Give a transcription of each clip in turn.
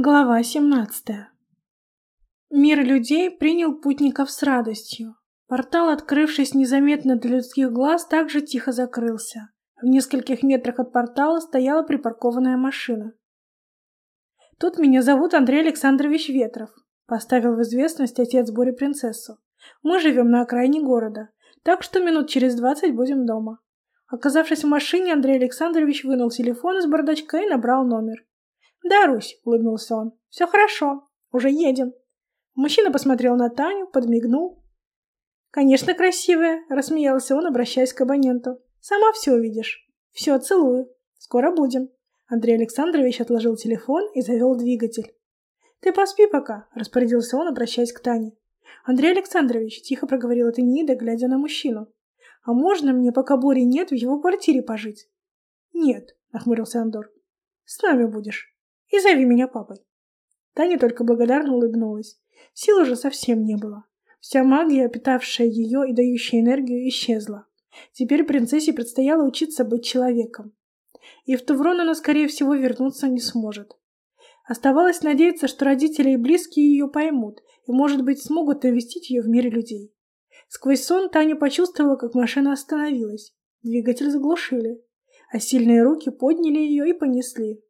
Глава 17. Мир людей принял путников с радостью. Портал, открывшись незаметно для людских глаз, также тихо закрылся. В нескольких метрах от портала стояла припаркованная машина. «Тут меня зовут Андрей Александрович Ветров», — поставил в известность отец Бори принцессу. «Мы живем на окраине города, так что минут через двадцать будем дома». Оказавшись в машине, Андрей Александрович вынул телефон из бардачка и набрал номер. «Да, Русь», — улыбнулся он, — «все хорошо, уже едем». Мужчина посмотрел на Таню, подмигнул. «Конечно, красивая», — рассмеялся он, обращаясь к абоненту. «Сама все увидишь. Все, целую. Скоро будем». Андрей Александрович отложил телефон и завел двигатель. «Ты поспи пока», — распорядился он, обращаясь к Тане. «Андрей Александрович», — тихо проговорила Тенида, глядя на мужчину. «А можно мне, пока Бори нет, в его квартире пожить?» «Нет», — нахмурился Андор. «С нами будешь» и зови меня папой. Таня только благодарно улыбнулась. Сил уже совсем не было. Вся магия, питавшая ее и дающая энергию, исчезла. Теперь принцессе предстояло учиться быть человеком. И в Туврон она, скорее всего, вернуться не сможет. Оставалось надеяться, что родители и близкие ее поймут и, может быть, смогут навестить ее в мире людей. Сквозь сон Таня почувствовала, как машина остановилась. Двигатель заглушили, а сильные руки подняли ее и понесли.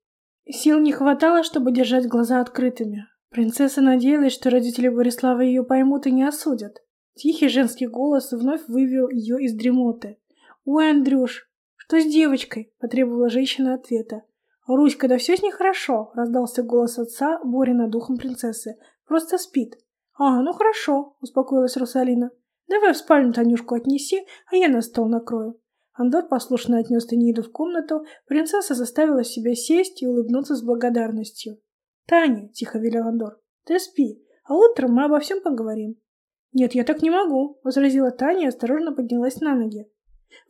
Сил не хватало, чтобы держать глаза открытыми. Принцесса надеялась, что родители Борислава ее поймут и не осудят. Тихий женский голос вновь вывел ее из дремоты. «Ой, Андрюш, что с девочкой?» – потребовала женщина ответа. «Руська, да все с ней хорошо», – раздался голос отца, боря над духом принцессы. «Просто спит». «А, ну хорошо», – успокоилась Русалина. «Давай в спальню Танюшку отнеси, а я на стол накрою». Андор послушно отнес Тениду в комнату, принцесса заставила себя сесть и улыбнуться с благодарностью. «Таня», — тихо велел Андор, — «ты спи, а утром мы обо всем поговорим». «Нет, я так не могу», — возразила Таня и осторожно поднялась на ноги.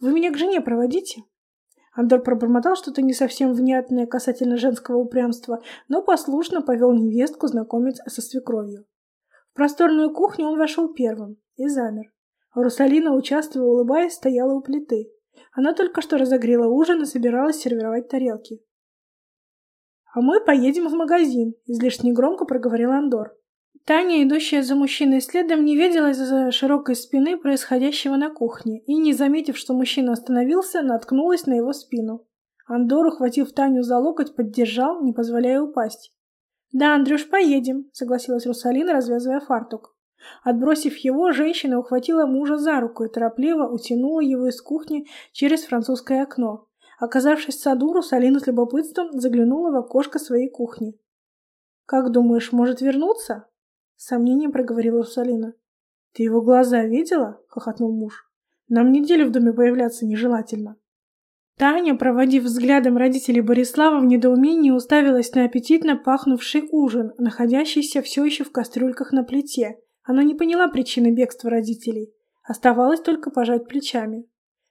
«Вы меня к жене проводите?» Андор пробормотал что-то не совсем внятное касательно женского упрямства, но послушно повел невестку знакомиться со свекровью. В просторную кухню он вошел первым и замер. Русалина, участвуя, улыбаясь, стояла у плиты. Она только что разогрела ужин и собиралась сервировать тарелки. «А мы поедем в магазин», — излишне громко проговорил Андор. Таня, идущая за мужчиной следом, не видела из-за широкой спины происходящего на кухне и, не заметив, что мужчина остановился, наткнулась на его спину. Андор, ухватив Таню за локоть, поддержал, не позволяя упасть. «Да, Андрюш, поедем», — согласилась Русалина, развязывая фартук. Отбросив его, женщина ухватила мужа за руку и торопливо утянула его из кухни через французское окно. Оказавшись в саду, Русалина с любопытством заглянула в окошко своей кухни. «Как думаешь, может вернуться?» С сомнением проговорила Русалина. «Ты его глаза видела?» — хохотнул муж. «Нам неделю в доме появляться нежелательно». Таня, проводив взглядом родителей Борислава, в недоумении уставилась на аппетитно пахнувший ужин, находящийся все еще в кастрюльках на плите, она не поняла причины бегства родителей. Оставалось только пожать плечами.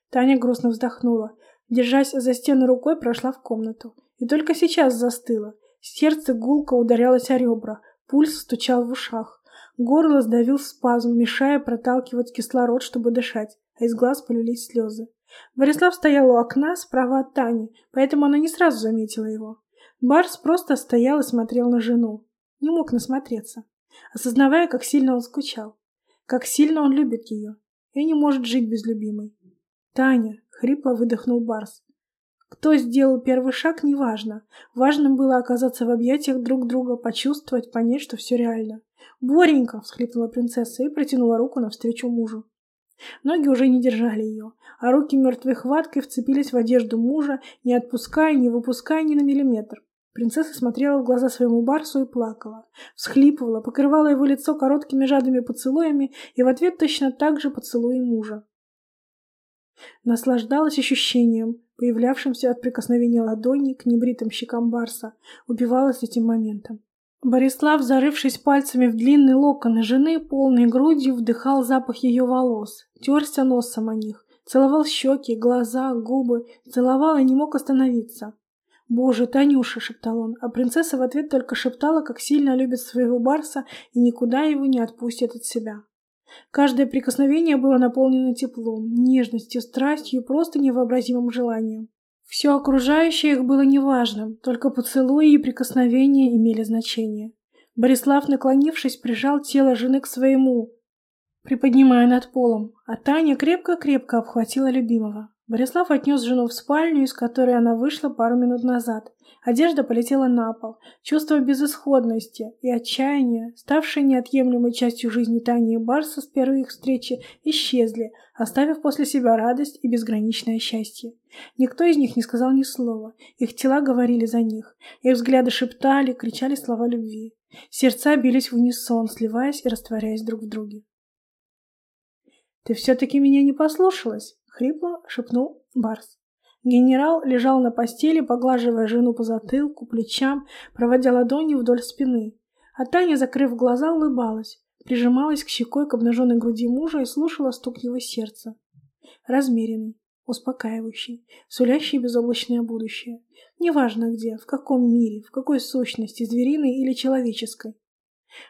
Таня грустно вздохнула. Держась за стену рукой, прошла в комнату. И только сейчас застыла. Сердце гулко ударялось о ребра. Пульс стучал в ушах. Горло сдавил спазм, мешая проталкивать кислород, чтобы дышать, а из глаз полились слезы. Борислав стоял у окна справа от Тани, поэтому она не сразу заметила его. Барс просто стоял и смотрел на жену. Не мог насмотреться осознавая, как сильно он скучал, как сильно он любит ее и не может жить без любимой. «Таня!» — хрипло выдохнул Барс. Кто сделал первый шаг, неважно. Важным было оказаться в объятиях друг друга, почувствовать, понять, что все реально. «Боренька!» — всхлипнула принцесса и протянула руку навстречу мужу. Ноги уже не держали ее, а руки мертвой хваткой вцепились в одежду мужа, не отпуская, не выпуская ни на миллиметр. Принцесса смотрела в глаза своему барсу и плакала, всхлипывала, покрывала его лицо короткими жадными поцелуями и в ответ точно так же поцелуи мужа. Наслаждалась ощущением, появлявшимся от прикосновения ладони к небритым щекам барса, убивалась этим моментом. Борислав, зарывшись пальцами в длинные локоны жены, полной грудью вдыхал запах ее волос, терся носом о них, целовал щеки, глаза, губы, целовал и не мог остановиться. «Боже, Танюша!» — шептал он, а принцесса в ответ только шептала, как сильно любит своего барса и никуда его не отпустит от себя. Каждое прикосновение было наполнено теплом, нежностью, страстью и просто невообразимым желанием. Все окружающее их было неважным, только поцелуи и прикосновения имели значение. Борислав, наклонившись, прижал тело жены к своему, приподнимая над полом, а Таня крепко-крепко обхватила любимого. Борислав отнес жену в спальню, из которой она вышла пару минут назад. Одежда полетела на пол. Чувство безысходности и отчаяния, ставшие неотъемлемой частью жизни Тани и Барса с первой их встречи, исчезли, оставив после себя радость и безграничное счастье. Никто из них не сказал ни слова. Их тела говорили за них. Их взгляды шептали, кричали слова любви. Сердца бились в унисон, сливаясь и растворяясь друг в друге. «Ты все-таки меня не послушалась?» — хрипло шепнул Барс. Генерал лежал на постели, поглаживая жену по затылку, плечам, проводя ладонью вдоль спины. А Таня, закрыв глаза, улыбалась, прижималась к щекой к обнаженной груди мужа и слушала стук его сердца. Размеренный, успокаивающий, сулящий безоблачное будущее. Неважно где, в каком мире, в какой сущности, звериной или человеческой.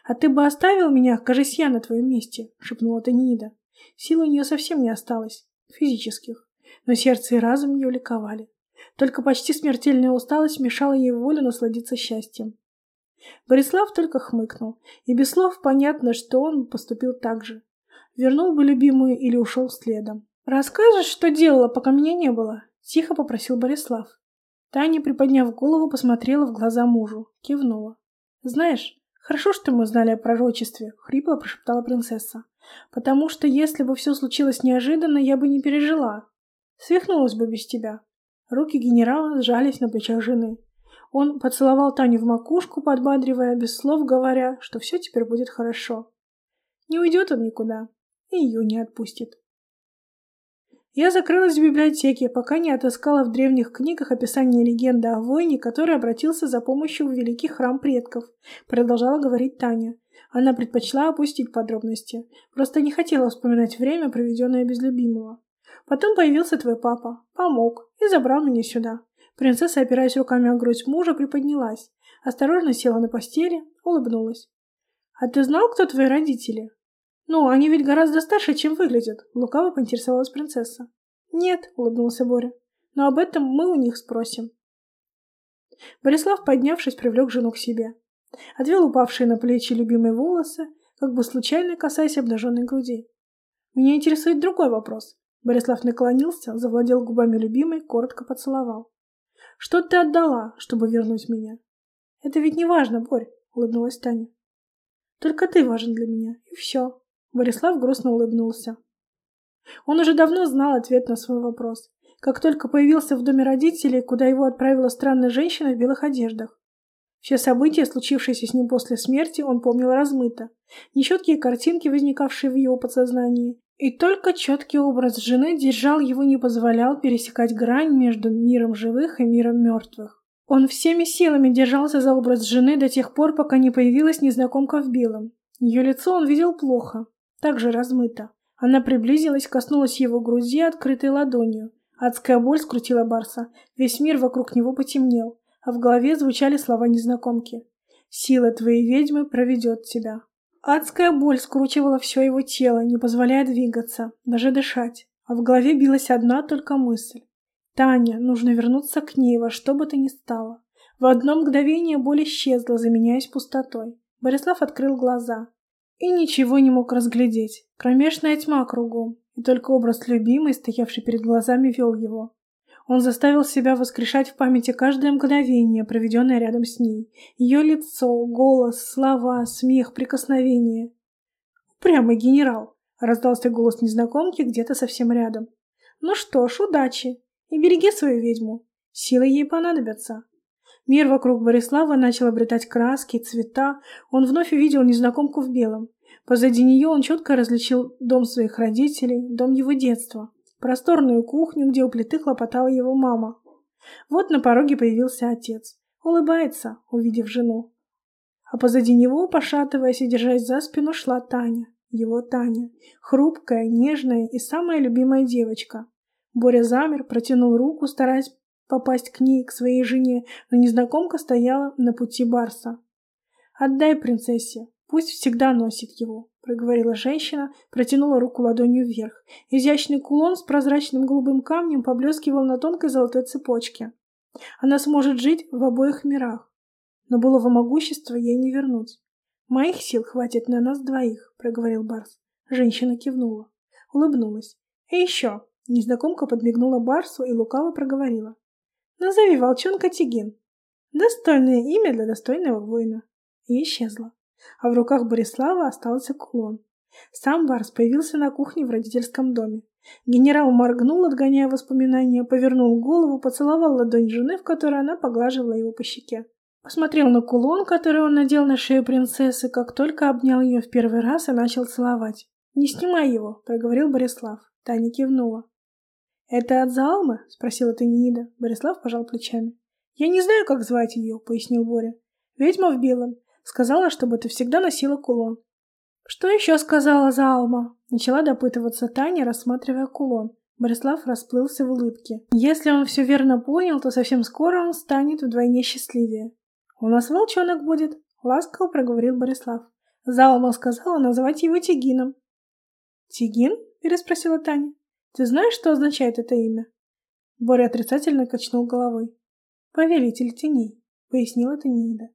«А ты бы оставил меня, кажись, я на твоем месте», — шепнула Танида. Сил у нее совсем не осталось, физических, но сердце и разум ее ликовали. Только почти смертельная усталость мешала ей волю насладиться счастьем. Борислав только хмыкнул, и без слов понятно, что он поступил так же. Вернул бы любимую или ушел следом. «Расскажешь, что делала, пока меня не было?» — тихо попросил Борислав. Таня, приподняв голову, посмотрела в глаза мужу, кивнула. «Знаешь, хорошо, что мы знали о пророчестве», — хрипло прошептала принцесса. Потому что если бы все случилось неожиданно, я бы не пережила. Свихнулась бы без тебя. Руки генерала сжались на плечах жены. Он поцеловал Таню в макушку, подбадривая, без слов говоря, что все теперь будет хорошо. Не уйдет он никуда, и ее не отпустит. Я закрылась в библиотеке, пока не отыскала в древних книгах описание легенды о воине, который обратился за помощью в великий храм предков, продолжала говорить Таня. Она предпочла опустить подробности, просто не хотела вспоминать время, проведенное без любимого. Потом появился твой папа, помог и забрал меня сюда. Принцесса, опираясь руками о грудь мужа, приподнялась, осторожно села на постели, улыбнулась. «А ты знал, кто твои родители?» «Ну, они ведь гораздо старше, чем выглядят», — лукаво поинтересовалась принцесса. «Нет», — улыбнулся Боря, — «но об этом мы у них спросим». Борислав, поднявшись, привлек жену к себе. Отвел упавшие на плечи любимые волосы, как бы случайно касаясь обнаженной груди. «Меня интересует другой вопрос». Борислав наклонился, завладел губами любимой, коротко поцеловал. «Что ты отдала, чтобы вернуть меня?» «Это ведь не важно, Борь», — улыбнулась Таня. «Только ты важен для меня, и все». Борислав грустно улыбнулся. Он уже давно знал ответ на свой вопрос. Как только появился в доме родителей, куда его отправила странная женщина в белых одеждах. Все события, случившиеся с ним после смерти, он помнил размыто. Нечеткие картинки, возникавшие в его подсознании. И только четкий образ жены держал его, не позволял пересекать грань между миром живых и миром мертвых. Он всеми силами держался за образ жены до тех пор, пока не появилась незнакомка в белом. Ее лицо он видел плохо, также размыто. Она приблизилась, коснулась его груди открытой ладонью. Адская боль скрутила Барса. Весь мир вокруг него потемнел а в голове звучали слова незнакомки. «Сила твоей ведьмы проведет тебя». Адская боль скручивала все его тело, не позволяя двигаться, даже дышать. А в голове билась одна только мысль. «Таня, нужно вернуться к ней во что бы то ни стало». В одно мгновение боль исчезла, заменяясь пустотой. Борислав открыл глаза и ничего не мог разглядеть. Кромешная тьма кругом, и только образ любимой, стоявший перед глазами, вел его. Он заставил себя воскрешать в памяти каждое мгновение, проведенное рядом с ней. Ее лицо, голос, слова, смех, прикосновение. «Упрямый генерал!» — раздался голос незнакомки где-то совсем рядом. «Ну что ж, удачи! И береги свою ведьму. Силы ей понадобятся». Мир вокруг Борислава начал обретать краски, цвета. Он вновь увидел незнакомку в белом. Позади нее он четко различил дом своих родителей, дом его детства просторную кухню, где у плиты хлопотала его мама. Вот на пороге появился отец. Улыбается, увидев жену. А позади него, пошатываясь и держась за спину, шла Таня. Его Таня. Хрупкая, нежная и самая любимая девочка. Боря замер, протянул руку, стараясь попасть к ней, к своей жене, но незнакомка стояла на пути Барса. «Отдай принцессе, пусть всегда носит его», проговорила женщина, протянула руку ладонью вверх. Изящный кулон с прозрачным голубым камнем поблескивал на тонкой золотой цепочке. Она сможет жить в обоих мирах. Но былого могущества ей не вернуть. «Моих сил хватит на нас двоих», — проговорил Барс. Женщина кивнула. Улыбнулась. «И еще». Незнакомка подмигнула Барсу и лукаво проговорила. «Назови волчонка Тигин. Достойное имя для достойного воина». И исчезла. А в руках Борислава остался кулон. Сам Барс появился на кухне в родительском доме. Генерал моргнул, отгоняя воспоминания, повернул голову, поцеловал ладонь жены, в которой она поглаживала его по щеке. Посмотрел на кулон, который он надел на шею принцессы, как только обнял ее в первый раз и начал целовать. «Не снимай его», — проговорил Борислав. Таня кивнула. «Это от Залмы?» — спросила Танида. Борислав пожал плечами. «Я не знаю, как звать ее», — пояснил Боря. «Ведьма в белом. Сказала, чтобы ты всегда носила кулон». «Что еще сказала Залма?» Начала допытываться Таня, рассматривая кулон. Борислав расплылся в улыбке. Если он все верно понял, то совсем скоро он станет вдвойне счастливее. «У нас волчонок будет», — ласково проговорил Борислав. Залма сказала назвать его Тигином. «Тигин?» — переспросила Таня. «Ты знаешь, что означает это имя?» Боря отрицательно качнул головой. «Повелитель теней», — пояснила Танида.